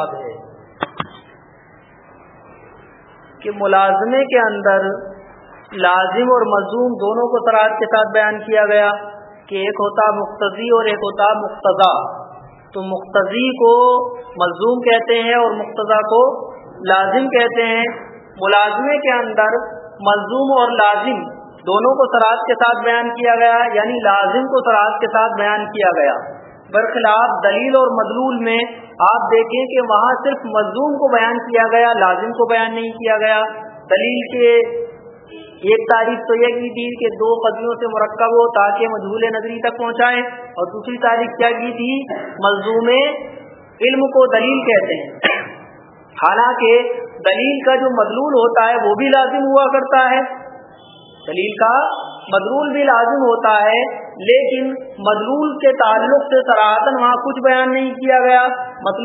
ہے کہ ملازمے کے اندر لازم اور مزوم دونوں کو سراحت کے ساتھ بیان کیا گیا کہ ایک ہوتا مختصی اور ایک ہوتا مقتضا۔ تو مختصی کو مزوم کہتے ہیں اور مقتضا کو لازم کہتے ہیں۔ ملازمے کے اندر مزوم اور لازم دونوں کو سراحت کے ساتھ بیان کیا گیا یعنی لازم کو سراحت کے ساتھ بیان کیا گیا۔ برخلاف دلیل اور مدلول میں آپ دیکھیں کہ وہاں صرف مظلوم کو بیان کیا گیا، لازم کو بیان نہیں کیا گیا۔ دلیل کے ایک تاریخ تو یہ کی تھی کہ دو قدیوں سے مرکب ہو تاکہ مجھول نظری تک پہنچائیں اور دوسری تاریخ کیا کی تھی؟ مظلوم علم کو دلیل کہتے ہیں۔ حالانکہ دلیل کا جو مدلول ہوتا ہے وہ بھی لازم ہوا کرتا ہے۔ دلیل کا مدلول بھی لازم ہوتا ہے، لیکن مدلول کے تعلق سے سراہتن وہاں کچھ بیان نہیں کیا گیا۔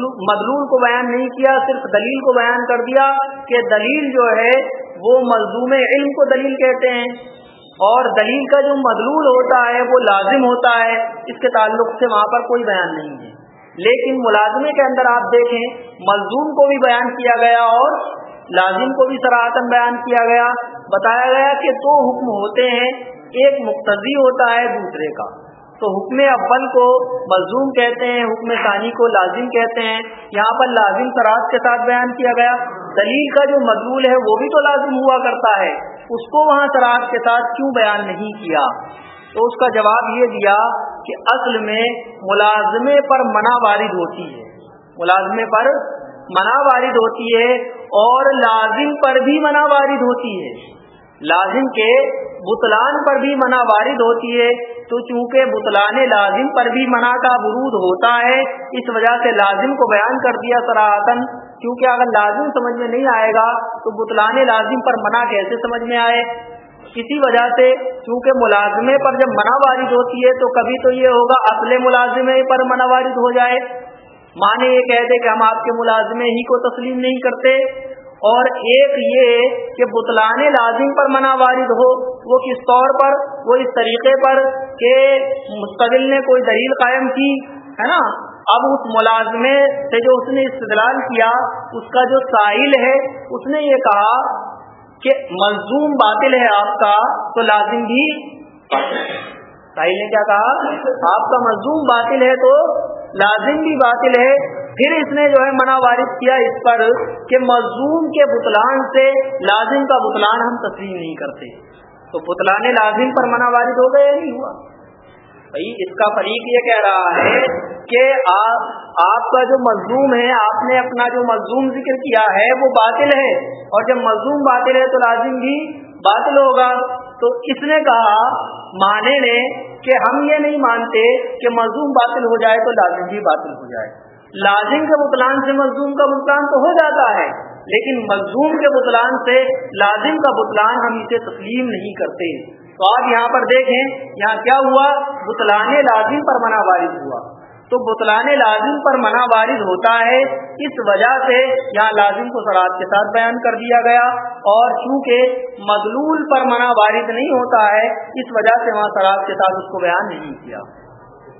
مدلول کو بیان نہیں کیا، صرف دلیل کو بیان کر دیا کہ دلیل جو ہے، وہ مظلوم علم کو دلیل کہتے ہیں۔ اور دلیل کا جو مدلول ہوتا ہے، وہ لازم ہوتا ہے۔ اس کے تعلق سے وہاں پر کوئی بیان نہیں ہے۔ لیکن ملازمے کے اندر آپ دیکھیں، مظلوم کو بھی بیان کیا گیا اور لازم کو بھی سراہتن بیان کیا گیا۔ بتایا گیا کہ دو حکم ہوتے ہیں۔ ایک مقتضی ہوتا ہے دوسرے کا۔ تو حکم اول کو مظلوم کہتے ہیں، حکم ثانی کو لازم کہتے ہیں۔ یہاں پر لازم سراج کے ساتھ بیان کیا گیا۔ دلیل کا جو مضمول ہے وہ بھی تو لازم ہوا کرتا ہے۔ اس کو وہاں سراج کے ساتھ کیوں بیان نہیں کیا؟ تو اس کا جواب یہ دیا کہ اصل میں ملازمے پر منع وارد ہوتی ہے۔ ملازمے پر منع وارد ہوتی ہے اور لازم پر بھی منع وارد ہوتی ہے۔ لازم کے بتلان پر بھی منع وارد ہوتی ہے، تو چونکہ بتلان لازم پر بھی منع کا برود ہوتا ہے، اس وجہ سے لازم کو بیان کر دیا سراہتن کیونکہ اگر لازم سمجھ میں نہیں آئے گا، تو بتلان لازم پر منع کیسے سمجھ میں آئے؟ اسی وجہ سے چونکہ ملازمے پر جب منع وارد ہوتی ہے، تو کبھی تو یہ ہوگا اصل ملازمے پر منع وارد ہو جائے۔ مانے یہ کہہ دے کہ ہم آپ کے ملازمے ہی کو تسلیم نہیں کرتے۔ اور ایک یہ کہ بتلان لازم پر منع وارد ہو، وہ کس طور پر؟ وہ اس طریقے پر کہ مستقل نے کوئی دلیل قائم کی، ہے نا؟ اب اس ملازمے سے جو اس نے استدلال کیا، اس کا جو ساحل ہے، اس نے یہ کہا کہ ملزوم باطل ہے آپ کا، تو لازم بھی ساحل نے کیا کہا؟ آپ کا ملزوم باطل ہے تو لازم بھی باطل ہے پھر اس نے جو ہے منع وارد کیا اس پر کہ مظلوم کے بتلان سے لازم کا بتلان ہم تسلیم نہیں کرتے۔ تو بتلان لازم پر منع وارد ہو گیا نہیں ہوا؟ بھائی، اس کا فریق یہ کہہ رہا ہے کہ آپ آپ کا جو مظلوم ہے، آپ نے اپنا جو مظلوم ذکر کیا ہے، وہ باطل ہے۔ اور جب مظلوم باطل ہے تو لازم بھی باطل ہوگا۔ تو اس نے کہا مانے نے کہ ہم یہ نہیں مانتے کہ مظلوم باطل ہو جائے تو لازم بھی باطل ہو جائے۔ لازم کے بتلان سے مزدوم کا بتلان تو ہو جاتا ہے، لیکن مزدوم کے بتلان سے لازم کا بتلان ہم اسے تسلیم نہیں کرتے۔ تو آپ یہاں پر دیکھیں، یہاں کیا ہوا؟ بتلان لازم پر منع وارد ہوا۔ تو بتلان لازم پر منع وارد ہوتا ہے، اس وجہ سے یہاں لازم کو سرات کے ساتھ بیان کر دیا گیا۔ اور چونکہ مدلول پر منع وارد نہیں ہوتا ہے، اس وجہ سے وہاں سرات کے ساتھ اس کو بیان نہیں کیا۔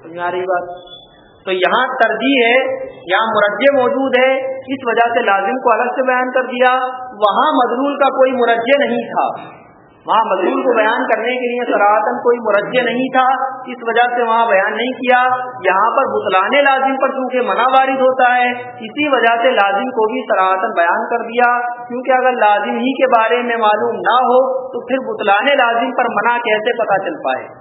سمجھ رہی بات؟ تو یہاں ترجیح ہے، یہاں مرجع موجود ہے، اس وجہ سے لازم کو الگ سے بیان کر دیا، وہاں مدلول کا کوئی مرجع نہیں تھا۔ وہاں مدلول کو بیان کرنے کے لیے سراہتن کوئی مرجع نہیں تھا، اس وجہ سے وہاں بیان نہیں کیا۔ یہاں پر بتلانے لازم پر چونکہ منع وارد ہوتا ہے، اسی وجہ سے لازم کو بھی سراہتن بیان کر دیا۔ کیونکہ اگر لازم ہی کے بارے میں معلوم نہ ہو، تو پھر بتلانے لازم پر منع کیسے پتہ چل پائے؟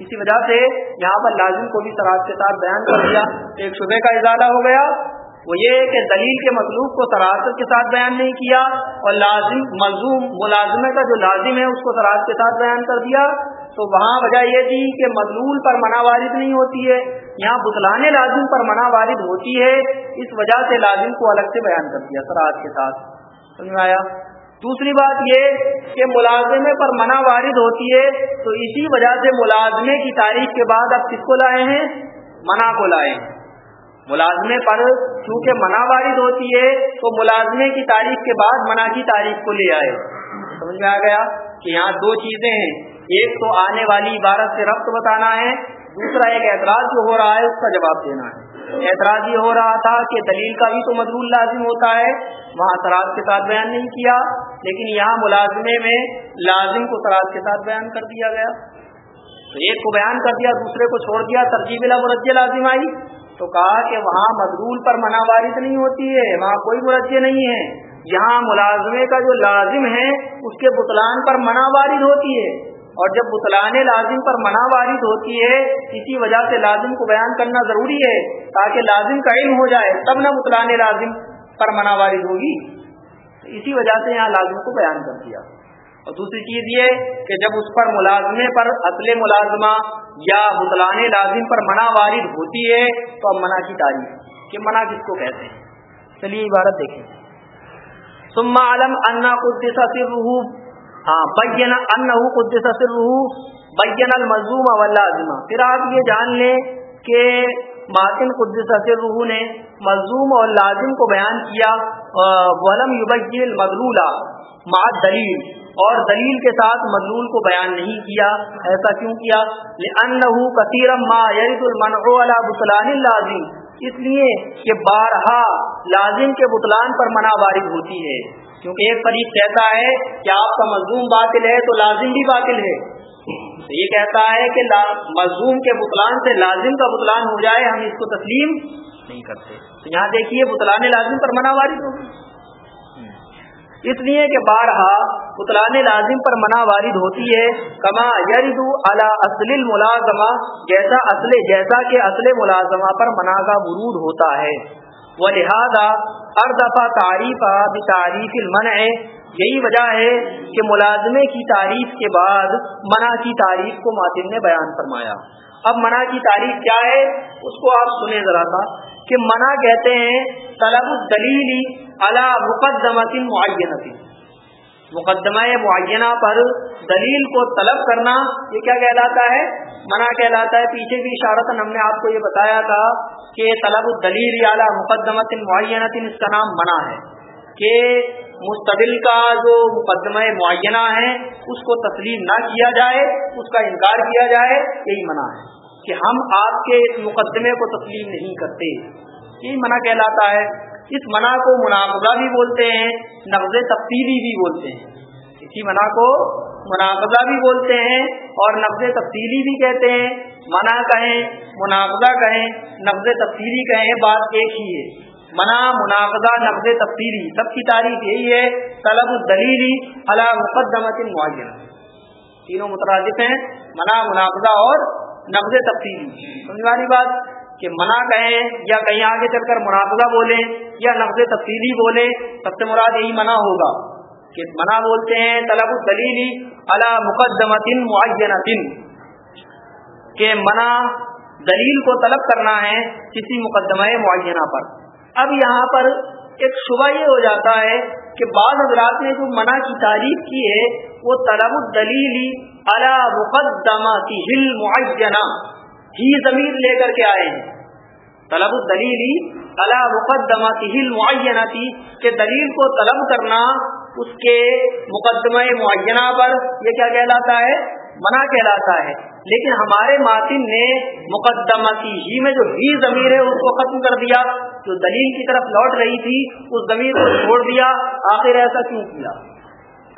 اسی وجہ سے یہاں پر لازم کو بھی سراج کے ساتھ بیان کر دیا۔ ایک شبے کا اضافہ ہو گیا۔ وہ یہ کہ دلیل کے مطلوب کو سراست کے ساتھ بیان نہیں کیا اور لازم، ملزوم ملازمے کا جو لازم ہے اس کو سراج کے ساتھ بیان کر دیا۔ تو وہاں وجہ یہ تھی کہ مضلول پر منع وارد نہیں ہوتی ہے۔ یہاں بتلان لازم پر منع وارد ہوتی ہے۔ اس وجہ سے لازم کو الگ سے بیان کر دیا سراج کے ساتھ۔ سمجھ میں آیا؟ دوسری بات یہ کہ ملازمے پر منع وارد ہوتی ہے، تو اسی وجہ سے ملازمے کی تاریخ کے بعد اب کس کو لائے ہیں؟ منع کو لائے ہیں۔ ملازمے پر چونکہ منع وارد ہوتی ہے، تو ملازمے کی تاریخ کے بعد منع کی تاریخ کو لے آئے۔ سمجھ میں آ گیا کہ یہاں دو چیزیں ہیں۔ ایک تو آنے والی عبارت سے ربط بتانا ہے، دوسرا ایک اعتراض جو ہو رہا ہے، اس کا جواب دینا ہے۔ اعتراض یہ ہو رہا تھا کہ دلیل کا بھی تو مضمون لازم ہوتا ہے۔ وہاں سراج کے ساتھ بیان نہیں کیا، لیکن یہاں ملازمے میں لازم کو سراج کے ساتھ بیان کر دیا گیا۔ تو ایک کو بیان کر دیا، دوسرے کو چھوڑ دیا ترجیح مرجع لازم آئی۔ تو کہا کہ وہاں مضرول پر منع وارد نہیں ہوتی ہے، وہاں کوئی مرجع نہیں ہے۔ یہاں ملازمے کا جو لازم ہے، اس کے بطلان پر منع وارد ہوتی ہے۔ اور جب بطلان لازم پر منع وارد ہوتی ہے، اسی وجہ سے لازم کو بیان کرنا ضروری ہے تاکہ لازم کا علم ہو جائے، تب نہ بطلان لازم پر منع وارد ہوگی۔ اسی وجہ سے یہاں لازم کو بیان کر دیا۔ اور دوسری چیز یہ کہ جب اس پر ملازمے پر اصل ملازمہ یا بطلان لازم پر منع وارد ہوتی ہے، تو اب منع کی تعریف کہ منع کس کو کہتے ہیں؟ چلیے عبارت دیکھیں۔ ثم علم انا قدس سرہ ہاں بین انہ قدس سرہ بین المظلوم واللازمہ پھر آپ یہ جان لیں کہ ماتن قدس سرہ نے مظلوم اور لازم کو بیان کیا ولم یبین المدلول مع دلیل اور دلیل کے ساتھ مضمون کو بیان نہیں کیا، ایسا کیوں کیا؟ لأنه كثيرا ما يرد المنع على بطلان اللازم۔ اس لیے کہ بارہا لازم کے بطلان پر منع وارد ہوتی ہے۔ کیونکہ ایک فریق کہتا ہے کہ آپ کا مضموم باطل ہے تو لازم بھی باطل ہے۔ یہ کہتا ہے کہ مضموم کے بطلان سے لازم کا بطلان ہو جائے، ہم اس کو تسلیم نہیں کرتے۔ تو یہاں دیکھیے، بطلان لازم پر منع وارد ہوگی۔ اس لیے کہ بارہا، بطلان لازم پر منع وارد ہوتی ہے۔ کما یریدو علی اصل الملازمہ، جیسا اصل جیسا کہ اصل ملازمہ پر منع کا ورود ہوتا ہے۔ وہ لہٰذا ہر دفعہ تعریف تعریف المنع. یہی وجہ ہے کہ ملازمے کی تعریف کے بعد منع کی تعریف کو ماتم نے بیان فرمایا۔ اب منع کی تعریف کیا ہے؟ اس کو آپ سنیں ذرا تھا کہ منع کہتے ہیں طلب الدلیلی علی مقدمت معینتی مقدمہ معینہ پر دلیل کو طلب کرنا یہ کیا کہلاتا ہے؟ منع کہلاتا ہے۔ پیچھے بھی اشارت ہم نے آپ کو یہ بتایا تھا کہ طلب الدلیل اعلیٰ مقدمت معینت اس کا نام منع ہے کہ مستدل کا جو مقدمہ معینہ ہے، اس کو تسلیم نہ کیا جائے، اس کا انکار کیا جائے، یہی منع ہے کہ ہم آپ کے اس مقدمے کو تسلیم نہیں کرتے۔ یہی منع کہلاتا ہے۔ اس منع کو مناقضہ بھی بولتے ہیں، نقض تفصیلی بھی بولتے ہیں۔ اسی منع کو مناقضہ بھی بولتے ہیں اور نقض تفصیلی بھی کہتے ہیں۔ منع کہیں، مناقضہ کہیں، نقض تفصیلی کہیں، بات ایک ہی ہے۔ منع مناقضہ، نقض تفصیلی، سب کی تعریف یہی ہے۔ طلب الدلیلی علی مقدمت معینہ۔ تینوں مترادف ہیں منع مناقضہ اور نقض تفصیلی۔ سمجھ والی بات کہ منع کہیں یا کہیں آگے چل کر منافظہ بولیں یا نقض تفصیلی بولیں، سب سے مراد یہی منع ہوگا کہ منع بولتے ہیں طلب الدلیلی علی مقدمت معینہ کہ منع دلیل کو طلب کرنا ہے کسی مقدمہ معینہ پر۔ اب یہاں پر ایک شبہ یہ ہو جاتا ہے کہ بعض حضرات نے جو منع کی تعریف کی ہے، وہ طلب الدلیلی علی مقدمات ہل معینہ جی ہی ضمیر لے کر کے آئے ہیں۔ طلب الدلیلی اللہ مقدمات معینہ تھی کہ دلیل کو طلب کرنا اس کے مقدمہ معینہ پر یہ کیا کہلاتا ہے؟ منع کہلاتا ہے۔ لیکن ہمارے ماتن نے مقدماتی ہی میں جو ہی ضمیر ہے اس کو ختم کر دیا، جو دلیل کی طرف لوٹ رہی تھی، اس ضمیر کو چھوڑ دیا، آخر ایسا کیوں کیا؟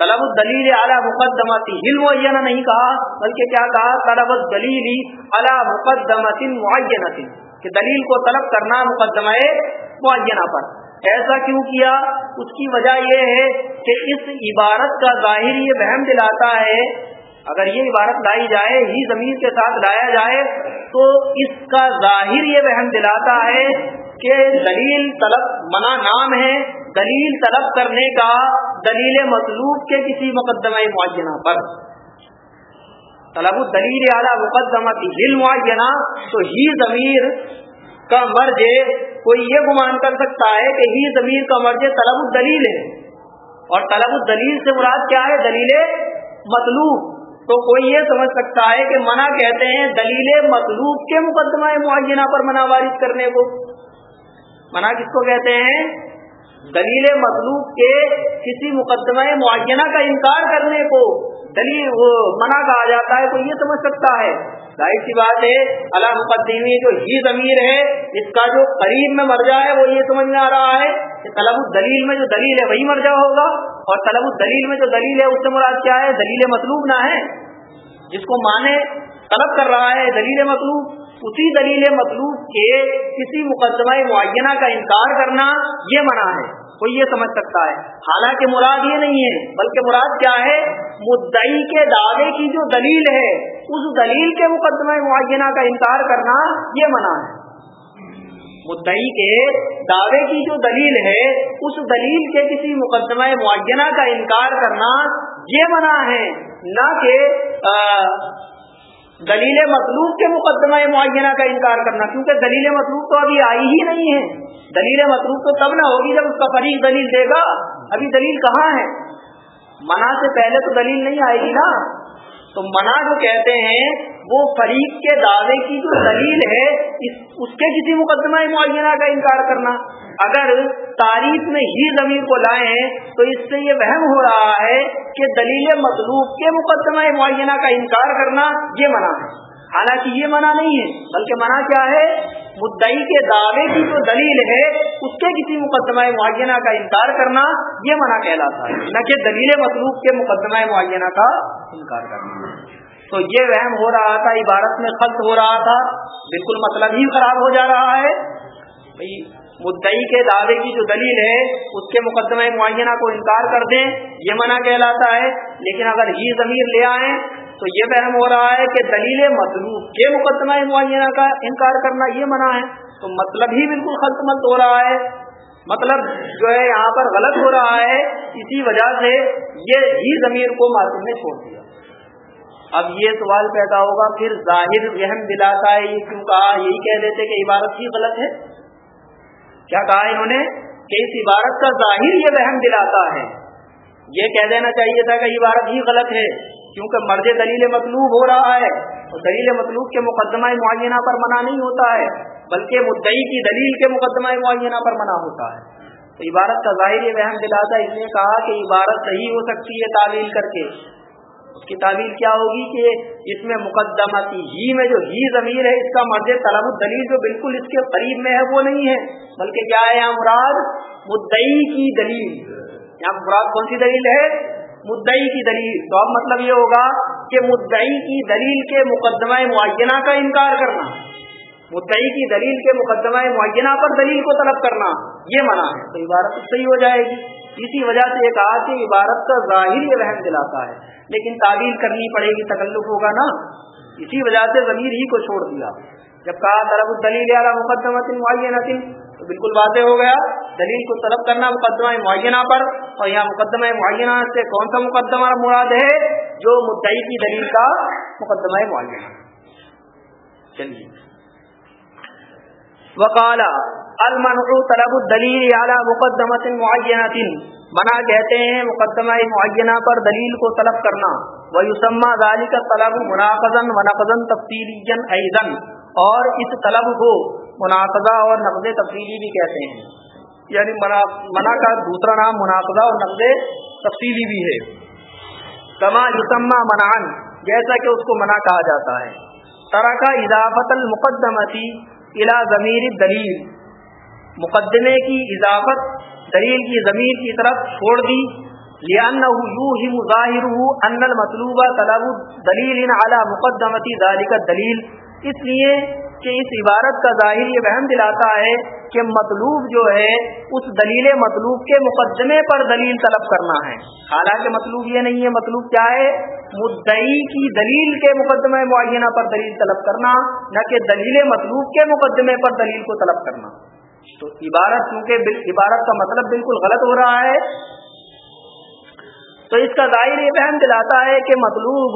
طلب الدلیل اعلیٰ مقدمتی ہل معینہ نہیں کہا، بلکہ کیا کہا؟ طلب الدلیل اعلیٰ مقدمت معینہ کہ دلیل کو طلب کرنا مقدمہ معینہ پر۔ ایسا کیوں کیا؟ اس کی وجہ یہ ہے کہ اس عبارت کا ظاہر یہ بہم دلاتا ہے، اگر یہ عبارت لائی جائے، ہی زمین کے ساتھ لایا جائے، تو اس کا ظاہر یہ بہم دلاتا ہے کہ دلیل طلب منع نام ہے۔ دلیل طلب کرنے کا دلیل مطلوب کے کسی مقدمہ معینہ پر۔ طلب الدلیل اعلیٰ مقدمہ کی ہل معینہ، تو ہی ضمیر کا مرج کوئی یہ گمان کر سکتا ہے کہ ہی ضمیر کا مرج طلب الدلیل ہے۔ اور طلب الدلیل سے مراد کیا ہے؟ دلیل مطلوب۔ تو کوئی یہ سمجھ سکتا ہے کہ منع کہتے ہیں دلیل مطلوب کے مقدمہ معینہ پر منع وارث کرنے کو۔ منع کس کو کہتے ہیں؟ دلیل مطلوب کے کسی مقدمہ معینہ کا انکار کرنے کو دلیل وہ منع کہا جاتا ہے تو یہ سمجھ سکتا ہے۔ ظاہر سی بات ہے اللہ مقدمی جو ہی ضمیر ہے، اس کا جو قریب میں مرجع ہے، وہ یہ سمجھ میں آ رہا ہے کہ طلب الدلیل میں جو دلیل ہے، وہی مرجع ہوگا اور طلب الدلیل میں جو دلیل ہے، اس سے مراد کیا ہے؟ دلیل مطلوب نہ ہے۔ جس کو مانے طلب کر رہا ہے، دلیل مطلوب اسی دلیل مطلوب کے کسی مقدمہ معینہ کا انکار کرنا یہ منع ہے، کوئی یہ سمجھ سکتا ہے۔ حالانکہ مراد یہ نہیں ہے، بلکہ مراد کیا ہے؟ مدعی کے دعوے کی جو دلیل ہے، اس دلیل کے مقدمہ معینہ کا انکار کرنا یہ منع ہے۔ مدعی کے دعوے کی جو دلیل ہے، اس دلیل کے کسی مقدمہ معینہ کا انکار کرنا یہ منع ہے، نہ کہ دلیل مطلوب کے مقدمہ معینہ کا انکار کرنا، کیونکہ دلیل مطلوب تو ابھی آئی ہی نہیں ہے۔ دلیل مطلوب تو تب نہ ہوگی جب اس کا فریق دلیل دے گا۔ ابھی دلیل کہاں ہے؟ منع سے پہلے تو دلیل نہیں آئے گی نا۔ تو منع جو کہتے ہیں وہ فریق کے دعوے کی جو دلیل ہے، اس کے کسی مقدمہ معینہ کا انکار کرنا۔ اگر تاریخ میں ہی زمین کو لائیں تو اس سے یہ وہم ہو رہا ہے کہ دلیل مطلوب کے مقدمہ معینہ کا انکار کرنا یہ منع ہے۔ حالانکہ یہ منع نہیں ہے، بلکہ منع کیا ہے؟ مدعی کے دعوے کی جو دلیل ہے، اس کے کسی مقدمہ معینہ کا انکار کرنا یہ منع کہلاتا ہے۔ نہ کہ دلیل مطلوب کے مقدمہ معینہ کا انکار کرنا۔ تو یہ وہم ہو رہا تھا، عبارت میں خلط ہو رہا تھا، بالکل مطلب ہی خراب ہو جا رہا ہے۔ مدعی کے دعوے کی جو دلیل ہے، اس کے مقدمہ معینہ کو انکار کر دیں، یہ منع کہلاتا ہے۔ لیکن اگر ہی ضمیر لے آئیں، تو یہ فہم ہو رہا ہے کہ دلیل مطلوب کے مقدمہ معینہ کا انکار کرنا یہ منع ہے۔ تو مطلب ہی بالکل خلط ملت ہو رہا ہے۔ مطلب جو ہے، یہاں پر غلط ہو رہا ہے۔ اسی وجہ سے یہ ہی ضمیر کو معصوم نے چھوڑ دیا۔ اب یہ سوال پیدا ہوگا، پھر ظاہر ذہن دلاتا ہے، یہ کیوں کہا؟ یہی کہہ دیتے کہ عبارت ہی غلط ہے۔ کیا کہا انہوں نے؟ کہ اس عبارت کا ظاہر یہ وہم دلاتا ہے۔ یہ کہہ دینا چاہیے تھا کہ عبارت ہی غلط ہے، کیونکہ مرض دلیل مطلوب ہو رہا ہے۔ اور دلیل مطلوب کے مقدمہ معینہ پر منع نہیں ہوتا ہے، بلکہ مدعی کی دلیل کے مقدمہ معینہ پر منع ہوتا ہے۔ تو عبارت کا ظاہر یہ وہم دلاتا ہے، اس نے کہا کہ عبارت صحیح ہو سکتی ہے تعویل کر کے۔ اس کی تعویل کیا ہوگی کہ اس میں مقدماتی ہی میں جو ہی ضمیر ہے، اس کا مرض طلب دلیل جو بالکل اس کے قریب میں ہے، وہ نہیں ہے۔ بلکہ کیا ہے یہاں مراد؟ مدعی کی دلیل۔ یہاں مراد کون سی دلیل ہے؟ مدعی کی دلیل۔ تو اب مطلب یہ ہوگا کہ مدعی کی دلیل کے مقدمہ معینہ کا انکار کرنا۔ مدعی کی دلیل کے مقدمہ معینہ پر دلیل کو طلب کرنا، یہ منع ہے۔ تو عبارت صحیح ہو جائے گی۔ اسی وجہ سے یہ کہا کہ عبارت کا ظاہر یہ وہم دلاتا ہے، لیکن تعبیر کرنی پڑے گی، تکلف ہوگا نا۔ اسی وجہ سے ضمیر ہی کو چھوڑ دیا۔ جب کہا، طلب الدلیل مقدمہ معینہ تو بالکل واضح ہو گیا۔ دلیل کو طلب کرنا مقدمہ معینہ پر، اور یہاں مقدمہ معینہ سے کون سا مقدمہ مراد ہے؟ جو مدعی کی دلیل کا مقدمہ معینہ۔ چلیے۔ وقالا المنع طلب الدلیل اعلیٰ مقدمت معینہ منع کہتے ہیں، مقدمہ معینہ پر دلیل کو طلب کرنا. وہ یوسما ذالی کا طلب مناقضن و نقضن تفصیلی ایزن اور اس طلب کو مناقضہ اور نقد تفصیلی بھی کہتے ہیں. یعنی منع کا دوسرا نام مناقضہ اور نقد تفصیلی بھی ہے. کما یوسما منان جیسا کہ اس کو منع کہا جاتا ہے. طرح اضافت المقدمتی الا ضمیر دلیل مقدمے کی اضافت دلیل کی ضمیر کی طرف چھوڑ دی مظاہر ان المطلوب طلب دليل على مقدمتی ذلك دلیل اس لیے کہ اس عبارت کا ظاہر یہ وہم دلاتا ہے کہ مطلوب جو ہے، اس دلیل مطلوب کے مقدمے پر دلیل طلب کرنا ہے۔ حالانکہ مطلوب یہ نہیں ہے، مطلوب کیا ہے؟ مدعی کی دلیل کے مقدمے معینہ پر دلیل طلب کرنا، نہ کہ دلیل مطلوب کے مقدمے پر دلیل کو طلب کرنا۔ تو عبارت کیونکہ عبارت کا مطلب بالکل غلط ہو رہا ہے تو اس کا ظاہر یہ فہم دلاتا ہے کہ مطلوب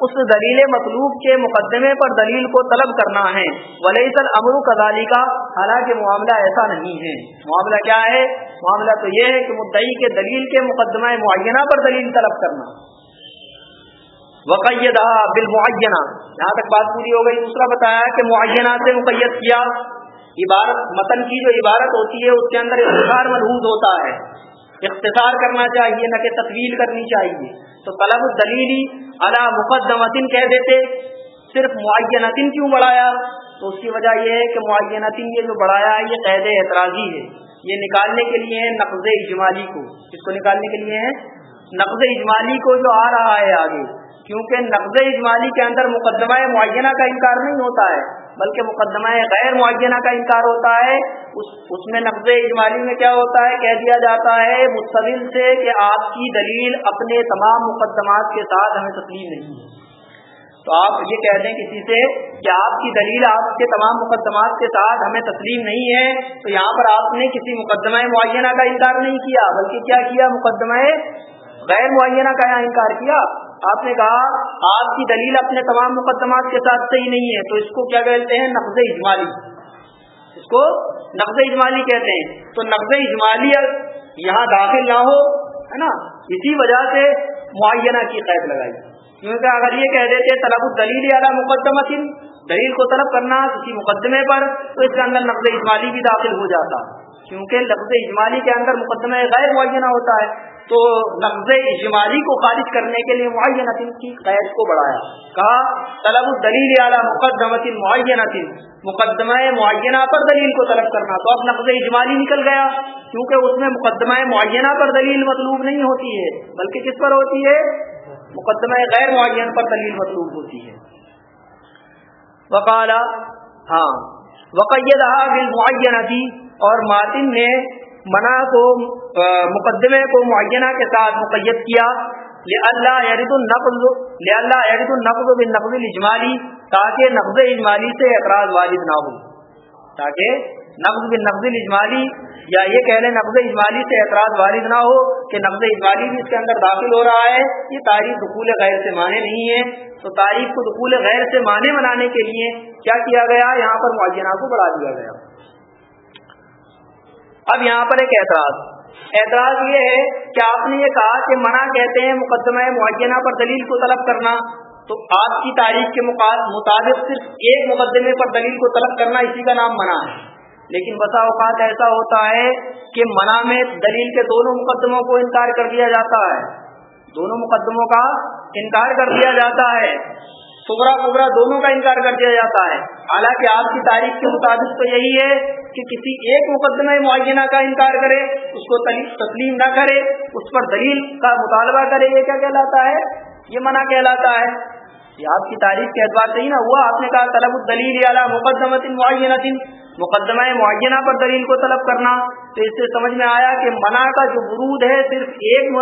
اس دلیل مطلوب کے مقدمے پر دلیل کو طلب کرنا ہے۔ ولیس الامر کزالی کا حالانکہ معاملہ ایسا نہیں ہے۔ معاملہ کیا ہے؟ معاملہ تو یہ ہے کہ مدعی کے دلیل کے مقدمہ معینہ پر دلیل طلب کرنا۔ وقیدہ بالمعینہ یہاں تک بات پوری ہو گئی۔ دوسرا بتایا کہ معینہ سے مقید کیا۔ عبارت، متن کی جو عبارت ہوتی ہے، اس کے اندر اختصار ملحوظ ہوتا ہے۔ اختصار کرنا چاہیے، نہ کہ تطویل کرنی چاہیے۔ تو طلب دلیلی علا مقدمتن کہہ دیتے، صرف معینتن کیوں بڑھایا؟ تو اس کی وجہ یہ ہے کہ معینتن یہ جو بڑھایا ہے، یہ قید اعتراضی ہے۔ یہ نکالنے کے لیے نقض اجمالی کو۔ اس کو نکالنے کے لیے ہے نقض اجمالی کو جو آ رہا ہے آگے۔ کیونکہ نقض اجمالی کے اندر مقدمہ معینہ کا انکار نہیں ہوتا ہے۔ بلکہ مقدمہ غیر معینہ کا انکار ہوتا ہے۔ اس اس میں نقض اجمالی میں کیا ہوتا ہے؟ کہہ دیا جاتا ہے مستقل سے کہ آپ کی دلیل اپنے تمام مقدمات کے ساتھ ہمیں تسلیم نہیں ہے۔ تو آپ یہ کہہ دیں کسی سے کہ آپ کی دلیل آپ کے تمام مقدمات کے ساتھ ہمیں تسلیم نہیں ہے، تو یہاں پر آپ نے کسی مقدمہ معینہ کا انکار نہیں کیا، بلکہ کیا کیا مقدمہ غیر معینہ کا یہاں انکار کیا؟ آپ نے کہا آپ کی دلیل اپنے تمام مقدمات کے ساتھ صحیح نہیں ہے، تو اس کو کیا کہتے ہیں؟ نقض اجمالی۔ اس کو نقض اجمالی کہتے ہیں۔ تو نقض اجمالی یہاں داخل نہ ہو، ہے نا؟ اسی وجہ سے معینہ کی قید لگائی۔ کیونکہ اگر یہ کہہ دیتے، طلب الدلیل اعلیٰ مقدمہ دلیل کو طلب کرنا کسی مقدمے پر، تو اس کے اندر نقض اجمالی بھی داخل ہو جاتا۔ کیونکہ لفظ اجمالی کے اندر مقدمہ غیر معینہ ہوتا ہے۔ تو لفظ اجمالی کو خارج کرنے کے لیے معینہ کی قید کو بڑھایا۔ کہا، طلب الدلیل اعلیٰ مقدمت معینہ مقدمہ معینہ پر دلیل کو طلب کرنا۔ تو اب لفظ اجمالی نکل گیا۔ کیونکہ اس میں مقدمہ معینہ پر دلیل مطلوب نہیں ہوتی ہے، بلکہ کس پر ہوتی ہے؟ مقدمہ غیر معین پر دلیل مطلوب ہوتی ہے۔ وقالا ہاں وقیدہ بالمعینہ تھی اور ماتن نے منع کو مقدمے کو معینہ کے ساتھ مقید کیا اللہ یرد النقل اللہ یرد النقل بن نقل تاکہ نقض اجمالی سے اعتراض واجب نہ ہو۔ تاکہ نقض بن نقل اجمالی یا یہ کہہ لیں نقض اجمالی سے اعتراض وارد نہ ہو کہ نقض اجمالی بھی اس کے اندر داخل ہو رہا ہے، یہ تاریخ دخول غیر سے معنی نہیں ہے۔ تو تاریخ کو دخول غیر سے معنی بنانے کے لیے کیا کیا گیا؟ یہاں پر معینہ کو بڑھا دیا گیا۔ اب یہاں پر ایک اعتراض۔ اعتراض یہ ہے کہ آپ نے یہ کہا کہ منع کہتے ہیں مقدمہ معینہ پر دلیل کو طلب کرنا، تو آپ کی تاریخ کے مطابق صرف ایک مقدمے پر دلیل کو طلب کرنا اسی کا نام منع ہے۔ لیکن بسا اوقات ایسا ہوتا ہے کہ منع میں دلیل کے دونوں مقدموں کو انکار کر دیا جاتا ہے۔ دونوں مقدموں کا انکار کر دیا جاتا ہے۔ سبرا کبرا دونوں کا انکار کر دیا جاتا ہے۔ حالانکہ آپ کی تاریخ کے مطابق تو یہی ہے کہ کسی ایک مقدمہ معینہ کا انکار کرے، اس کو تسلیم نہ کرے، اس پر دلیل کا مطالبہ کرے، یہ کیا کہلاتا ہے؟ یہ منع کہلاتا ہے۔ یہ آپ کی تاریخ کے اعتبار سے ہی نہ ہوا، آپ نے کہا طلب الدلیل اعلیٰ مقدمت معینہ مقدمہ معینہ پر دلیل کو طلب کرنا۔ تو اس سے سمجھ میں آیا کہ منع کا جو برود ہے صرف ایک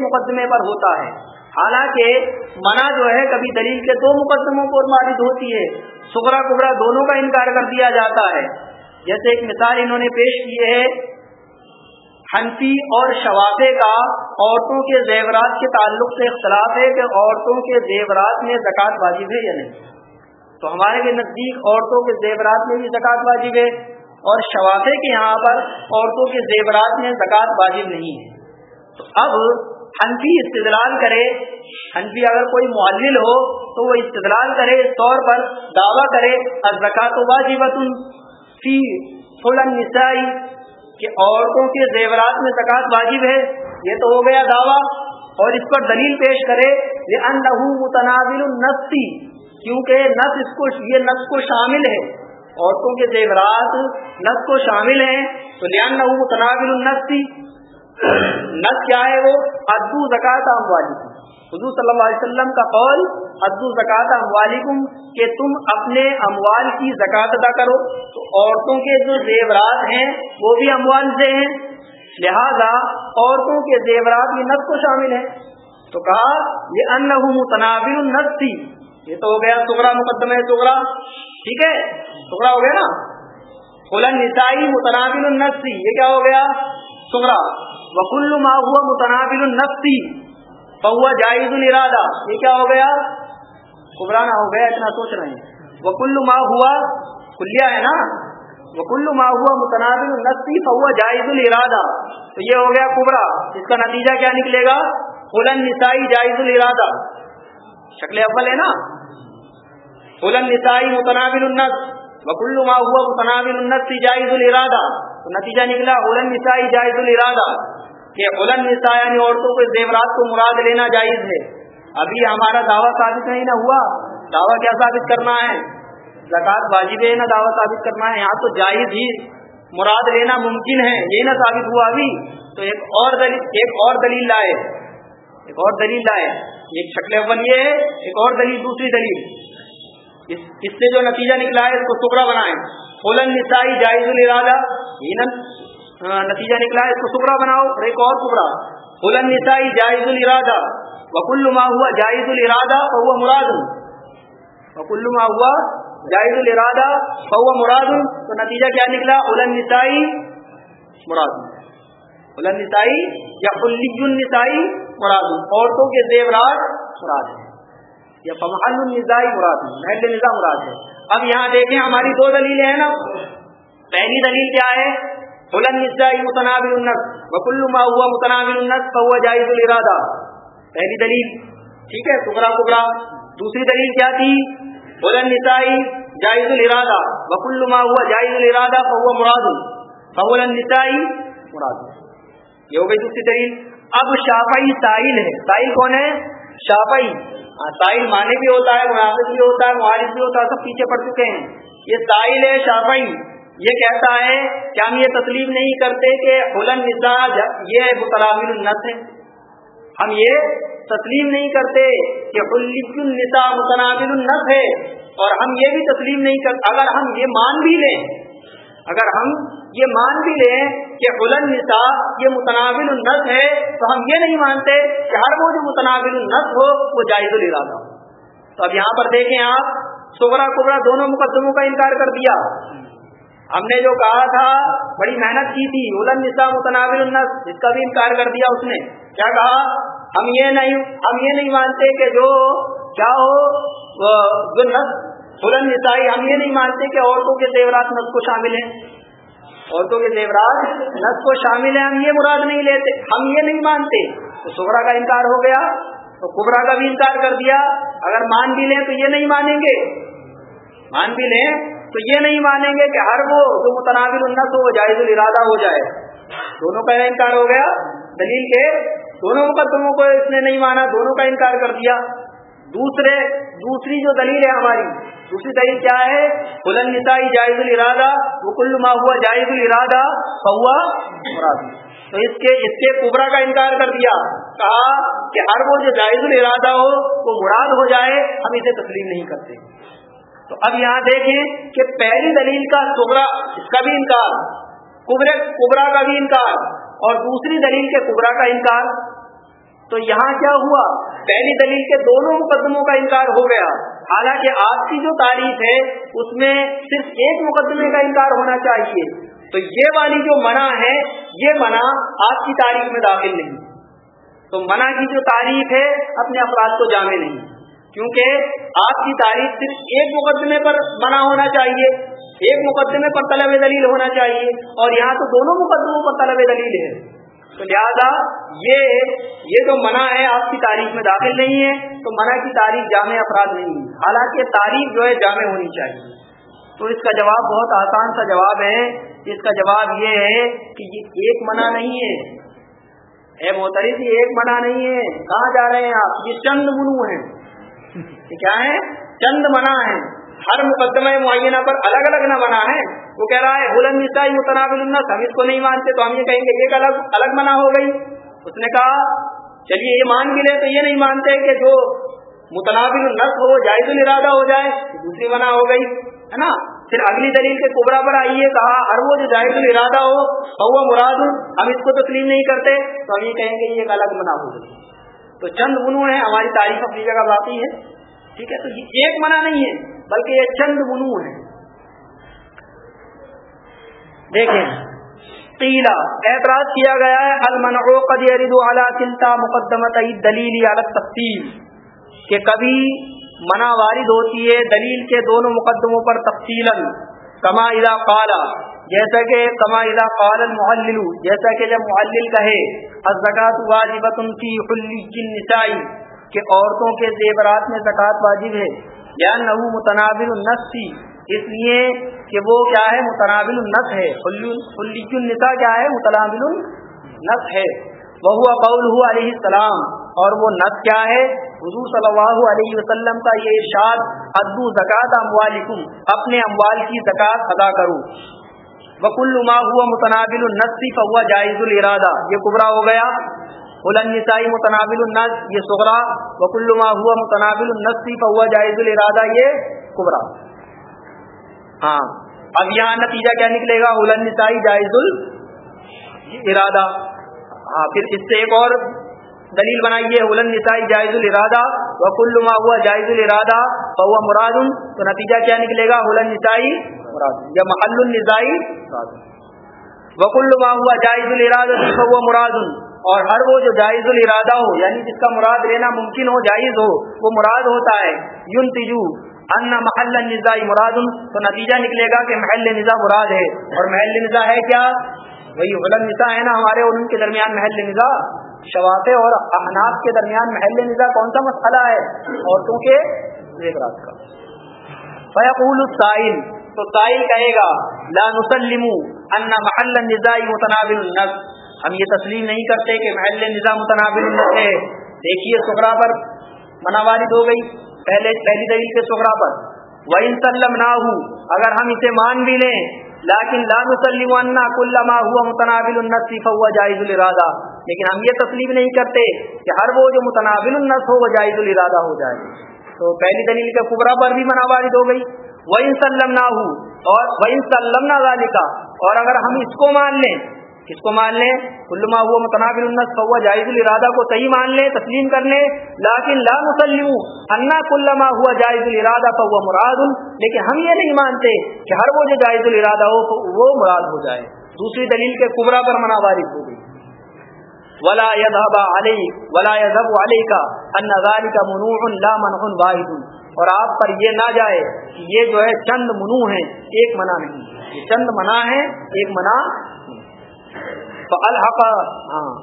مقدمے پر ہوتا ہے۔ حالانکہ منع جو ہے کبھی دلیل کے دو مقدموں کو مارد ہوتی ہے سکرا کبرا دونوں کا انکار کر دیا جاتا ہے۔ جیسے ایک مثال انہوں نے پیش کی ہے ہنسی اور شوافے کا عورتوں کے زیورات کے تعلق سے اختلاف ہے کہ عورتوں کے زیورات میں زکوٰۃ واجب ہے یا نہیں۔ تو ہمارے کے نزدیک عورتوں کے زیورات میں بھی زکوٰۃ واجب ہے اور شوافے کے یہاں پر عورتوں کے زیورات میں زکوٰۃ واجب نہیں ہے۔ تو اب ہنفی استدلال کرے ہنفی اگر کوئی معلل ہو تو وہ استدلال کرے، اس طور پر دعویٰ کرے ازکات واجبت فی فلن نسائی کہ عورتوں کے زیورات میں زکوٰۃ واجب ہے، یہ تو ہو گیا دعویٰ، اور اس پر دلیل پیش کرے یہ ان متنازل النسی کیونکہ نس اس کو یہ نس کو شامل ہے۔ عورتوں کے زیورات نس کو شامل ہیں، تو لان متنازل النسی نس کیا ہے وہ؟ ادو زکات اموالکم حضور صلی اللہ علیہ وسلم کا قول، ادو زکات اموالکم کہ تم اپنے اموال کی زکات ادا کرو۔ تو عورتوں کے جو زیورات ہیں، وہ بھی اموال سے ہیں۔ لہذا عورتوں کے زیورات بھی نس کو شامل ہے تو کہا، یہ ان متنابر النس تھی یہ تو ہو گیا سکرا مقدمہ سکرا ٹھیک ہے؟ سکرا ہو گیا نا؟ فلن نسائی متنابر النس تھی یہ کیا ہو گیا؟ سکرا وکل ما ہوا متنابل النفسی فہوا جائز الرادہ یہ کیا ہو گیا؟ کبرانا ہو گیا، اتنا سوچ رہے ہیں۔ وکل ما ہوا کلیا ہے نا؟ وکل ما ہوا متنابل النفسی فہوا جائز الرادہ تو یہ ہو گیا کبرا۔ اس کا نتیجہ کیا نکلے گا؟ فلن نسائی جائز الرادہ شکل اول ہے نا؟ فلن نسائی متنابل النس وکل ما ہوا متنابل النفسی جائز الرادہ تو نتیجہ نکلا فلن نسائی جائز الرادہ کہ بلند نسا یعنی عورتوں کے زیورات کو مراد لینا جائز ہے۔ ابھی ہمارا دعویٰ ثابت نہیں نہ ہوا۔ دعویٰ کیا ثابت کرنا ہے؟ زکوٰۃ واجب ہے نہ دعویٰ ثابت کرنا ہے؟ یہاں تو جائز ہی مراد لینا ممکن ہے۔ یہ نہ ثابت ہوا ابھی۔ تو ایک اور دلیل، ایک اور دلیل لائے۔ ایک اور دلیل لائے۔ ایک شکل اول یہ ہے، ایک اور دلیل دوسری دلیل۔ اس سے جو نتیجہ نکلا ہے، اس کو ٹکڑا بنائے فلن نسائی جائز الرادہ نتیجہ نکلا ہے، اس کو ٹکڑا بناؤ، اور ایک اور ٹکڑا۔ فلن نسائی جائز الرادہ وکل ما ہوا جائز الرادہ وہ مراد۔ وکل ما ہوا جائز الرادہ وہ مراد۔ تو نتیجہ کیا نکلا؟ الن نسائی مراد۔ الن نسائی یا کلی النسائی مراد۔ عورتوں کے زیورات مراد ہے یا فمحل النسائی مراد۔ محل نظا مراد ہے اب یہاں دیکھیں، ہماری دو دلیلیں ہیں نا۔ پہلی دلیل کیا ہے؟ فلن نسائی النس وکل ما ہوا متنابل النس فهو جائز الارادہ پہلی دلیل، ٹھیک ہے ٹکڑا ٹکڑا دوسری دلیل کیا تھی؟ بلند نسائی جائز الارادہ وکل ما ہوا جائز الارادہ فهو مراد. فول نسائی مراد. یہ ہو گئی دوسری دلیل. اب شافعی ساحل ہے. ساحل کون ہے؟ شافعی. ہاں، ساحل مانے بھی ہوتا ہے، منافق بھی ہوتا ہے معارف بھی ہوتا ہے، سب پیچھے پڑ چکے ہیں. یہ ساحل ہے، شافعی. یہ کہتا ہے کہ ہم یہ تسلیم نہیں کرتے کہ بلند نساء یہ مترامل النس ہے ہم یہ تسلیم نہیں کرتے کہ النساء متنابل النس ہے۔ اور ہم یہ بھی تسلیم نہیں کرتے اگر ہم یہ مان بھی لیں، اگر ہم یہ مان بھی لیں کہ علن نساء یہ متنابل النس ہے، تو ہم یہ نہیں مانتے کہ ہر وہ جو متنابل النس ہو، وہ جائز الرادہ ہو تو اب یہاں پر دیکھیں آپ سبرا کبرا دونوں مقدموں کا انکار کر دیا۔ ہم نے جو کہا تھا، بڑی محنت کی تھی علن نساء متنابل النس اس کا بھی انکار کر دیا اس نے۔ کیا کہا؟ ہم یہ نہیں، ہم یہ نہیں مانتے کہ جو، کیا ہو جو نس نسائی ہم یہ نہیں مانتے کہ عورتوں کے زیورات نس کو شامل ہیں۔ عورتوں کے زیورات نس کو شامل ہیں، ہم یہ مراد نہیں لیتے۔ ہم یہ نہیں مانتے۔ تو سبرا کا انکار ہو گیا، تو کبرا کا بھی انکار کر دیا۔ اگر مان بھی لیں تو یہ نہیں مانیں گے۔ مان بھی لیں تو یہ نہیں مانیں گے کہ ہر وہ جو متنازل النس ہو وہ جائز الارادہ ہو جائے۔ دونوں کا انکار ہو گیا۔ دلیل کے دونوں مقدموں کو اس نے نہیں مانا، دونوں کا انکار کر دیا۔ دوسرے، دوسری جو دلیل ہے ہماری، دوسری دلیل کیا ہے؟ بلند نسائی جائز الارادہ وکل ما ہوا جائز الارادہ ہوا مراد۔ تو اس کے اس کے کبرا کا انکار کر دیا۔ کہا کہ ہر وہ جو جائز الارادہ ہو وہ مراد ہو جائے، ہم اسے تسلیم نہیں کرتے۔ تو اب یہاں دیکھیں کہ پہلی دلیل کا کبرا اس کا بھی انکار، کبرے، کبرا کا بھی انکار، اور دوسری دلیل کے کبرا کا انکار۔ تو یہاں کیا ہوا؟ پہلی دلیل کے دونوں مقدموں کا انکار ہو گیا۔ حالانکہ آپ کی جو تعریف ہے، اس میں صرف ایک مقدمے کا انکار ہونا چاہیے۔ تو یہ والی جو منع ہے، یہ منع آپ کی تعریف میں داخل نہیں۔ تو منع کی جو تعریف ہے، اپنے افراد کو جامع نہیں۔ کیونکہ آپ کی تعریف صرف ایک مقدمے پر بنا ہونا چاہیے، ایک مقدمے پر طلب دلیل ہونا چاہیے، اور یہاں تو دونوں مقدموں پر طلب دلیل ہے۔ تو لہٰذا یہ یہ جو منع ہے آپ کی تعریف میں داخل نہیں ہے، تو منع کی تعریف جامع افراد نہیں ہے۔ حالانکہ تعریف جو ہے جامع ہونی چاہیے۔ تو اس کا جواب بہت آسان سا جواب ہے۔ اس کا جواب یہ ہے کہ یہ ایک منع نہیں ہے۔ اے محترف یہ ایک منع نہیں ہے۔ کہاں جا رہے ہیں آپ؟ یہ چند منو ہیں۔ کیا ہے؟ چند منع ہے۔ ہر مقدمہ معینہ پر الگ الگ نہ بنا ہے۔ وہ کہہ رہا ہے بلند نسائی متنابل النس ہم اس کو نہیں مانتے تو ہم یہ کہیں گے ایک الگ الگ منع ہو گئی۔ اس نے کہا، چلیے، یہ مان بھی لے تو یہ نہیں مانتے کہ جو متنابل النس ہو، جائز الارادہ ہو جائے دوسری منع ہو گئی۔ ہے نا؟ پھر اگلی دلیل کے کوبرا پر آئیے، کہا، ہر وہ جو جائز الارادہ ہو وہ مراد، ہم اس کو تسلیم نہیں کرتے، تو ہم یہ کہیں گے یہ ایک الگ منع ہو گئی۔ تو چند منو ہے ہماری تعریف اپنی جگہ باقی ہے۔ ٹھیک ہے؟ تو یہ ایک منع نہیں ہے، بلکہ یہ چند منو ہے دیکھیں۔ قیلا اعتراض کیا گیا ہے المنع قد يرد على كلتا مقدمت دلیل على التفصیل کہ کبھی منع وارد ہوتی ہے دلیل کے دونوں مقدموں پر تفصیلا، کما اذا قال، جیسا کہ کما اذا قال المحلل، جیسا کہ جب محلل کہے الزکات واجبۃ فی حلی النساء کہ عورتوں کے زیورات میں زکات واجب ہے۔ یا نہ متنابل النس تھی اس لیے کہ وہ کیا ہے؟ متنابل النس ہے۔ النساء کیا ہے؟ متنابل النس ہے۔ وہ قول علیہ السلام۔ اور وہ نس کیا ہے؟ حضور صلی اللہ علیہ وسلم کا یہ ارشاد ادو زکات اموالکم اپنے اموال کی زکات ادا کرو۔ وکل ما ہوا متنابل النصی فہوا جائز الارادہ یہ کبرا ہو گیا۔ النسائی متنابل النس، یہ سغرا وکل ما ہوا متنابل النصی فہوا جائز الارادہ، یہ کبرا۔ ہاں اب یہاں نتیجہ کیا نکلے گا؟ النسائی جائز الارادہ۔ ہاں پھر اس سے ایک اور دلیل بنائیے ہلن نسائی جائز الرادہ و کل ما ہوا جائز الرادہ فہو مراد۔ تو نتیجہ کیا نکلے گا؟ ہلن نسائی مراد، یا محل النسائی وکل ما ہوا جائز الرادہ فہو مراد۔ اور ہر وہ جو جائز الرادہ ہو یعنی جس کا مراد لینا ممکن ہو، جائز ہو، وہ مراد ہوتا ہے یون تجو ان محل نظائی مراد، تو نتیجہ نکلے گا کہ محل نظا مراد ہے۔ اور محل نظا ہے کیا؟ وہی غلط نظا ہے نا ہمارے اور ان کے درمیان محل نظا شواط اور احناف کے درمیان محل نظا کون سا مسئلہ ہے؟ عورتوں کے ایک رات کا۔ فیقول السائل، تو سائل کہے گا، لا نسلم ان محل نظائی متنابل ہم یہ تسلیم نہیں کرتے کہ محل نظا متنابل ہے دیکھیے سکرا پر مناوارد ہو گئی۔ پہلے پہلی دلیل کے سکرا پر۔ وَإِن سَلَّمْنَاهُ۔ اگر ہم اسے مان بھی لیں لیکن لا نسلم ان كل ما هو متنابل النص فهو جائز الارادہ لیکن ہم یہ تسلیم نہیں کرتے کہ ہر وہ جو متنابل النص ہو وہ جائز الارادہ ہو جائے۔ تو پہلی دلیل کے کبرا پر بھی مناوارد ہو گئی۔ وَإِن سَلَّمْنَاهُ۔ اور وَإِن سَلَّمْنَا ذَلِكَ۔ اور اگر ہم اس کو مان لیں کس کو مان لیں؟ کلما ہوا متنابر النس فوا جائز الارادہ کو صحیح مان لیں، تسلیم کر لیں، لیکن لا مسلم انا کلما ہوا جائز الارادہ فوا مراد. لیکن ہم یہ نہیں مانتے کہ ہر وہ جو جائز الارادہ ہو تو وہ مراد ہو جائے۔ دوسری دلیل کے کبرا پر منا مناوارد ہو گئی۔ ولا يذهب عليك، ولا يذهب عليك ان ذلك منوع لا منع واحد۔ اور آپ پر یہ نہ جائے کہ یہ جو ہے چند منوع ہیں، ایک منع نہیں۔ یہ چند منع ہے ایک منع الحق ہاں.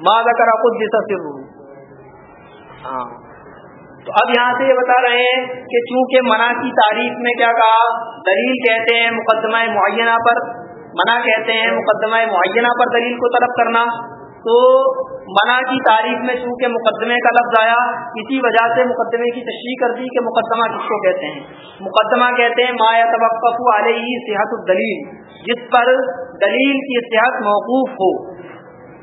ماں ذکر خود جیسا سے ہاں. تو اب یہاں سے یہ بتا رہے ہیں کہ چونکہ منع کی تعریف میں کیا کہا؟ دلیل کہتے ہیں مقدمہ معینہ پر. منع کہتے ہیں مقدمہ معینہ پر دلیل کو طلب کرنا. تو منع کی تعریف میں چونکہ مقدمے کا لفظ آیا، اسی وجہ سے مقدمے کی تشریح کر دی کہ مقدمہ کس کو کہتے ہیں۔ مقدمہ کہتے ہیں، ما توقف علیہ صحت الدلیل جس پر دلیل کی صحت موقوف ہو۔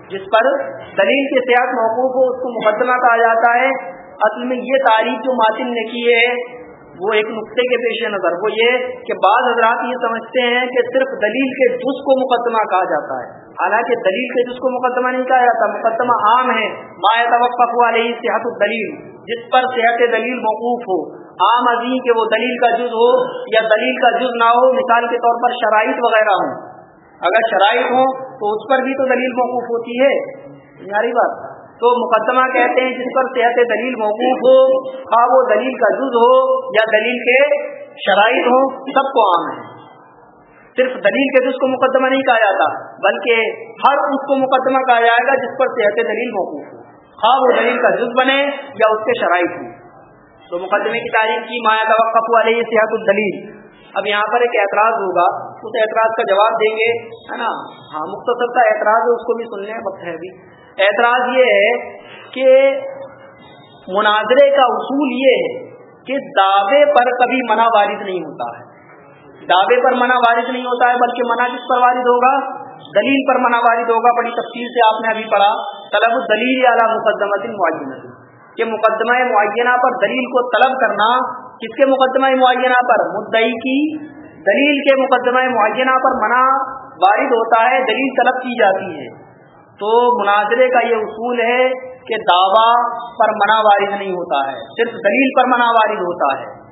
جس پر دلیل کی صحت موقوف ہو، اس کو مقدمہ کہا جاتا ہے۔ اصل میں یہ تعریف جو ماتن نے کی ہے وہ ایک نقطے کے پیش نظر، وہ یہ کہ بعض حضرات یہ سمجھتے ہیں کہ صرف دلیل کے جز کو مقدمہ کہا جاتا ہے۔ حالانکہ دلیل کے جز کو مقدمہ نہیں کہا جاتا، مقدمہ عام ہے۔ ما توقف علیہ صحت الدلیل، جس پر صحت دلیل موقوف ہو۔ عام عظیم کہ وہ دلیل کا جز ہو یا دلیل کا جز نہ ہو، مثال کے طور پر شرائط وغیرہ ہوں۔ اگر شرائط ہوں تو اس پر بھی تو دلیل موقوف ہوتی ہے۔ یاری بات۔ تو مقدمہ کہتے ہیں جس پر صحت دلیل موقوف ہو خواہ وہ دلیل کا جز ہو یا دلیل کے شرائط ہوں، سب کو عام ہے۔ صرف دلیل کے جز کو مقدمہ نہیں کہا جاتا، بلکہ ہر اس کو مقدمہ کہا جائے گا جس پر صحت دلیل موقوف ہو۔ خواہ وہ دلیل کا جز بنے یا اس کے شرائط ہوں۔ تو مقدمے کی تعریف کی مایا توقف والے یہ صحت الدلیل۔ اب یہاں پر ایک اعتراض ہوگا، اس اعتراض کا جواب دیں گے، ہے نا؟ ہاں مختصر کا اعتراض ہے، اس کو بھی سن لیں وقت ہے ابھی۔ اعتراض یہ ہے کہ مناظرے کا اصول یہ ہے کہ دعوے پر کبھی منع وارد نہیں ہوتا ہے۔ دعوے پر منع وارد نہیں ہوتا ہے، بلکہ منع کس پر وارد ہوگا؟ دلیل پر منع وارد ہوگا، بڑی تفصیل سے آپ نے ابھی پڑھا۔ طلب دلیل اعلیٰ مقدمت معینہ کہ مقدمہ معینہ پر دلیل کو طلب کرنا کس کے مقدمہ معینہ پر؟ مدعی کی۔ دلیل کے مقدمہ معینہ پر منع وارد ہوتا ہے، دلیل طلب کی جاتی ہے۔ تو مناظرے کا یہ اصول ہے کہ دعویٰ پر منع وارد نہیں ہوتا ہے، صرف دلیل پر منع وارد ہوتا ہے۔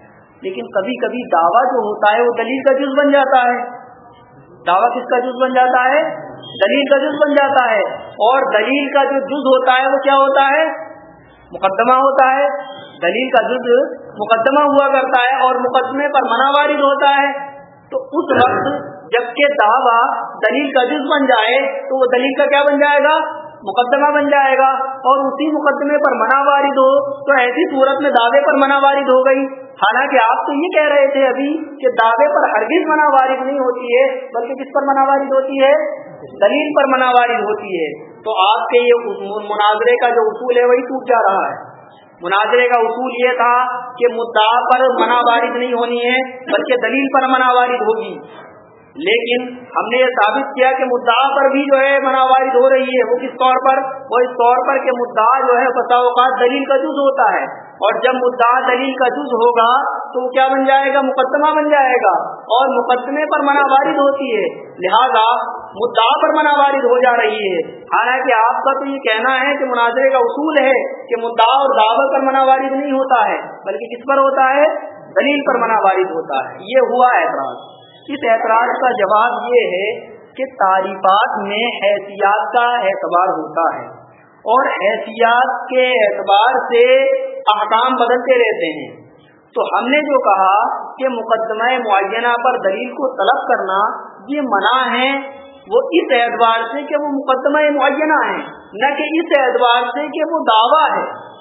لیکن کبھی کبھی دعویٰ جو ہوتا ہے وہ دلیل کا جز بن جاتا ہے۔ دعویٰ کس کا جز بن جاتا ہے؟ دلیل کا جز بن جاتا ہے۔ اور دلیل کا جو جز ہوتا ہے وہ کیا ہوتا ہے؟ مقدمہ ہوتا ہے۔ دلیل کا جز مقدمہ ہوا کرتا ہے اور مقدمے پر منع وارد ہوتا ہے۔ تو اس وقت جبکہ دعویٰ دلیل کا جز بن جائے تو وہ دلیل کا کیا بن جائے گا؟ مقدمہ بن جائے گا۔ اور اسی مقدمے پر منع وارد ہو تو ایسی صورت میں دعوے پر منع وارد ہو گئی۔ حالانکہ آپ تو یہ کہہ رہے تھے ابھی کہ دعوے پر ہرگز منع وارد نہیں ہوتی ہے، بلکہ کس پر منع وارد ہوتی ہے؟ دلیل پر منع وارد ہوتی ہے۔ تو آپ کے یہ مناظرے کا جو اصول ہے وہی ٹوٹ جا رہا ہے۔ مناظرے کا اصول یہ تھا کہ مدعا پر منع وارد نہیں ہونی ہے، بلکہ دلیل پر منع وارد ہوگی۔ لیکن ہم نے یہ ثابت کیا کہ مدعا پر بھی جو ہے منع وارد ہو رہی ہے، وہ کس طور پر؟ وہ اس طور پر کہ مدعا جو ہے بسا اوقات دلیل کا جز ہوتا ہے۔ اور جب مدعا دلیل کا جز ہوگا تو وہ کیا بن جائے گا؟ مقدمہ بن جائے گا۔ اور مقدمے پر منع وارد ہوتی ہے۔ لہذا مدعا پر منع وارد ہو جا رہی ہے۔ حالانکہ آپ کا تو یہ کہنا ہے کہ مناظرے کا اصول ہے کہ مدعا اور دعوت پر منع وارد نہیں ہوتا ہے، بلکہ کس پر ہوتا ہے؟ دلیل پر منع وارد ہوتا ہے۔ یہ ہوا اعتراض۔ اس اعتراض کا جواب یہ ہے کہ تعریفات میں حیثیات کا اعتبار ہوتا ہے اور حیثیات کے اعتبار سے احکام بدلتے رہتے ہیں۔ تو ہم نے جو کہا کہ مقدمہ معینہ پر دلیل کو طلب کرنا یہ منع ہے، وہ اس اعتبار سے کہ وہ مقدمہ معینہ ہے، نہ کہ اس اعتبار سے کہ وہ دعویٰ ہے۔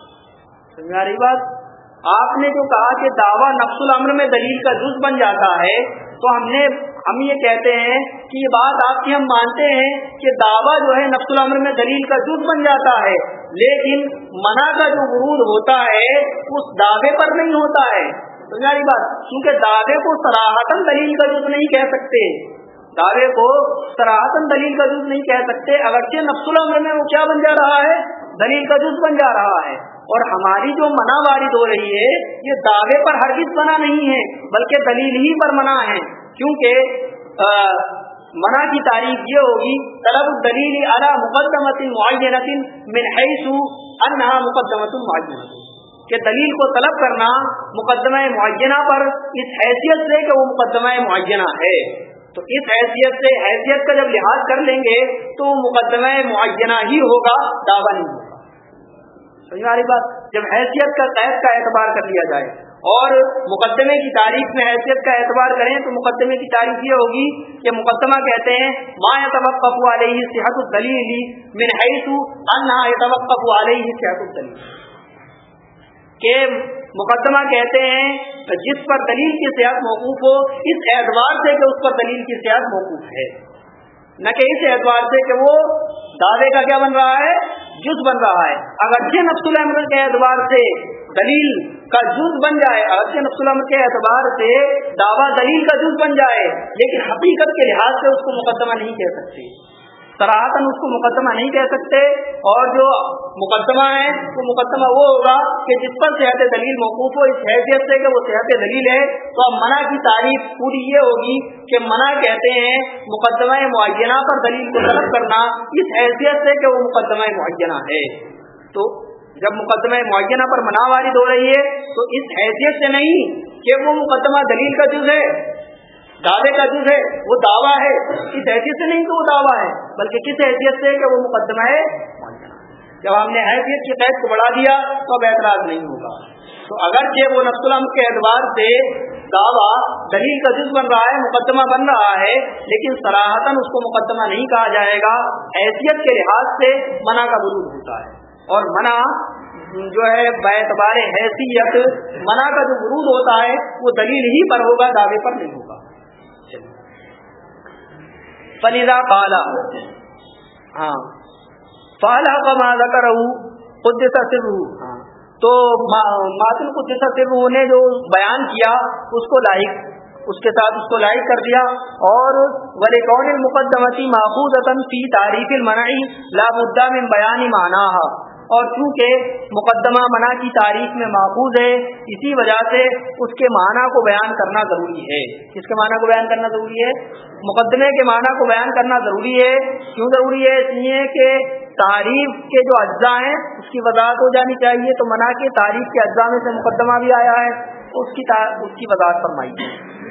بات؟ آپ نے جو کہا کہ دعویٰ نفس العمر میں دلیل کا جز بن جاتا ہے، تو ہم نے ہم یہ کہتے ہیں کہ یہ بات آپ کی ہم مانتے ہیں کہ دعویٰ جو ہے نفس العمر میں دلیل کا جز بن جاتا ہے، لیکن منع کا جو ورود ہوتا ہے، اس دعوے پر نہیں ہوتا ہے۔ سمجھا رہی بات، کیونکہ دعوے کو سراہتن دلیل کا جز نہیں کہہ سکتے۔ دعوے کو سراہتن دلیل کا جز نہیں کہہ سکتے، اگرچہ نفس العمر میں وہ کیا بن جا رہا ہے؟ دلیل کا جز بن جا رہا ہے۔ اور ہماری جو منع وارد ہو رہی ہے، یہ دعوے پر ہرگز منع نہیں ہے، بلکہ دلیل ہی پر منع ہے۔ کیونکہ منع کی تعریف یہ ہوگی، طلب دلیل اعلیٰ مقدمت معینت من حیث انہا مقدمت معینت کہ دلیل کو طلب کرنا مقدمہ معینہ پر اس حیثیت سے کہ وہ مقدمہ معینہ ہے۔ تو اس حیثیت سے، حیثیت کا جب لحاظ کر لیں گے، تو مقدمہ معینہ ہی ہوگا، دعویٰ نہیں۔ ہوگا بات؟ جب حیثیت کا قید کا اعتبار کر لیا جائے اور مقدمے کی تاریخ میں حیثیت کا اعتبار کریں تو مقدمے کی تاریخ یہ ہوگی کہ مقدمہ کہتے ہیں، ما يتوقف علیہ صحت الدلیل من حیث انہا يتوقف علیہ صحت الدلیل کہ مقدمہ کہتے ہیں جس پر دلیل کی صحت موقوف ہو، اس اعتبار سے کہ اس پر دلیل کی صحت موقوف ہے۔ نہ کہ اس اعتبار سے کہ وہ دعوے کا کیا بن رہا ہے؟ جز بن رہا ہے۔ اگرچہ نفس الحمد کے اعتبار سے دلیل کا جز بن جائے اگرچہ نفس الحمد کے اعتبار سے دعویٰ دلیل کا جز بن جائے، لیکن حقیقت کے لحاظ سے اس کو مقدمہ نہیں کہہ سکتے۔ سراہتن اس کو مقدمہ نہیں کہہ سکتے اور جو مقدمہ ہے، وہ مقدمہ وہ ہوگا کہ جس پر صحت دلیل موقوف ہو، اس حیثیت سے کہ وہ صحت دلیل ہے، تو اب منع کی تعریف پوری یہ ہوگی کہ منع کہتے ہیں مقدمہ معینہ پر دلیل کو طلب کرنا، اس حیثیت سے کہ وہ مقدمہ معینہ ہے۔ تو جب مقدمہ معینہ پر منع وارد ہو رہی ہے، تو اس حیثیت سے نہیں کہ وہ مقدمہ دلیل کا جز ہے۔ دعوے کا جز ہے، وہ دعویٰ ہے۔ اس حیثیت سے نہیں کہ وہ دعویٰ ہے، بلکہ کس حیثیت سے کہ وہ مقدمہ ہے۔ جب ہم نے حیثیت کی قید کو بڑھا دیا، تو اب اعتراض نہیں ہوگا۔ تو اگرچہ وہ نفس الحم کے اعتبار سے دعویٰ دلیل کا جز بن رہا ہے، مقدمہ بن رہا ہے، لیکن سراہتاً اس کو مقدمہ نہیں کہا جائے گا۔ حیثیت کے لحاظ سے منع کا ورود ہوتا ہے۔ اور منع جو ہے اعتبار حیثیت منع کا جو ورود ہوتا ہے، وہ دلیل ہی پر ہوگا، دعوے پر نہیں ہوگا۔ فلیزا پالا ہاں۔ پالا کا مالا کر خود سر تو ماتل خود سر نے جو بیان کیا اس کو لائق اس کے ساتھ اس کو لائق کر دیا۔ اور ولیکون المقدمتی محفوظ فی تعریف المنعی لا مدہ میں بیانی مانا اور چونکہ مقدمہ منع کی تاریخ میں محفوظ ہے، اسی وجہ سے اس کے معنی کو بیان کرنا ضروری ہے۔ کس کے معنی کو بیان کرنا ضروری ہے؟ مقدمے کے معنی کو بیان کرنا ضروری ہے۔ کیوں ضروری ہے؟ اس لیے کہ تعریف کے جو اجزاء ہیں، اس کی وضاحت ہو جانی چاہیے۔ تو منع کے تعریف کے اجزاء میں سے مقدمہ بھی آیا ہے اس کی اس کی وضاحت فرمائی۔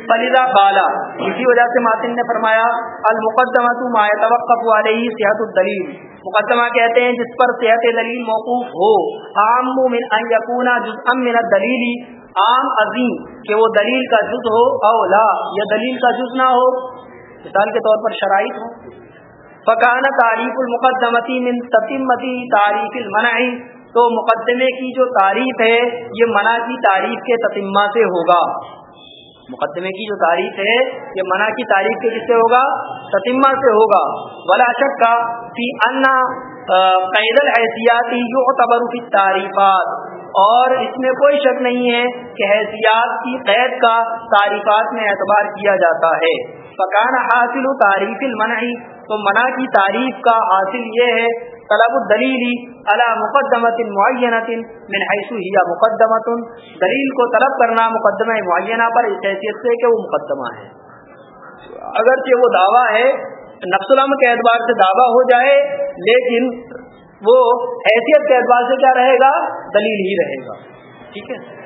فلیدہ بالا اسی وجہ سے ماتن نے فرمایا المقدمہ تو مایا توقف علیہ صحت الدلیل۔ مقدمہ کہتے ہیں، جس پر صحت دلیل موقوف ہو۔ عام من ان یکونا جزءا من الدلیل، عام عظیم کہ وہ دلیل کا جز ہو او لا، یا دلیل کا جز نہ ہو۔ مثال کے طور پر شرائط ہو فکان تعریف المقدمتی من تتمتی تعریف المنعی تو مقدمے کی جو تعریف ہے، یہ منع کی تعریف کے تتمہ سے ہوگا۔ مقدمے کی جو تعریف ہے، یہ منع کی تعریف کے کس سے ہوگا، تتمہ سے ہوگا۔ ولا شک کا فی انا قید الحیثیاتی یو فی تعریفات اور اس میں کوئی شک نہیں ہے کہ حیثیات کی قید کا تعریفات میں اعتبار کیا جاتا ہے۔ فکان حاصل و تعریف المنعی۔ تو منع کی تعریف کا حاصل یہ ہے طلب الدلیل علی مقدمت معینت من حیث ہی مقدمت دلیل کو طلب کرنا مقدمہ معینہ پر اس حیثیت سے کہ وہ مقدمہ ہے۔ اگرچہ وہ دعویٰ ہے، نفس العمل کے اعتبار سے دعویٰ ہو جائے، لیکن وہ حیثیت کے اعتبار سے کیا رہے گا؟ دلیل ہی رہے گا۔ ٹھیک ہے؟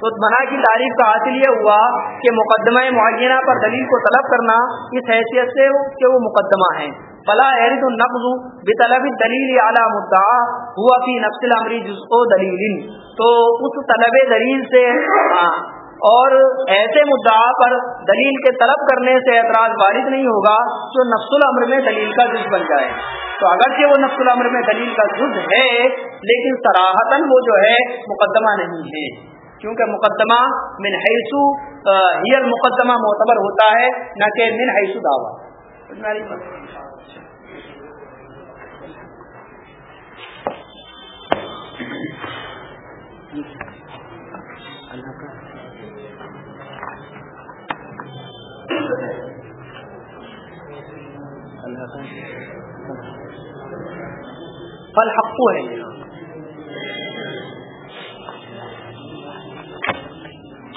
تو منع کی تعریف کا حاصل یہ ہوا کہ مقدمہ معینہ پر دلیل کو طلب کرنا اس حیثیت سے کہ وہ مقدمہ ہے۔ فلا عرد النقض بطلب دلیل اعلیٰ مدعا ہوا فی نفس العمری جزء دلیل تو اس طلب دلیل سے اور ایسے مدعا پر دلیل کے طلب کرنے سے اعتراض وارد نہیں ہوگا جو نفس العمر میں دلیل کا جز بن جائے۔ تو اگرچہ وہ نفس العمر میں دلیل کا جز ہے، لیکن سراہتاً وہ جو ہے مقدمہ نہیں ہے۔ کیونکہ مقدمہ من حیثو ہی المقدمہ معتبر ہوتا ہے، نہ کہ من حیثو دعویٰ۔ اللہ کا اللہ کا ہے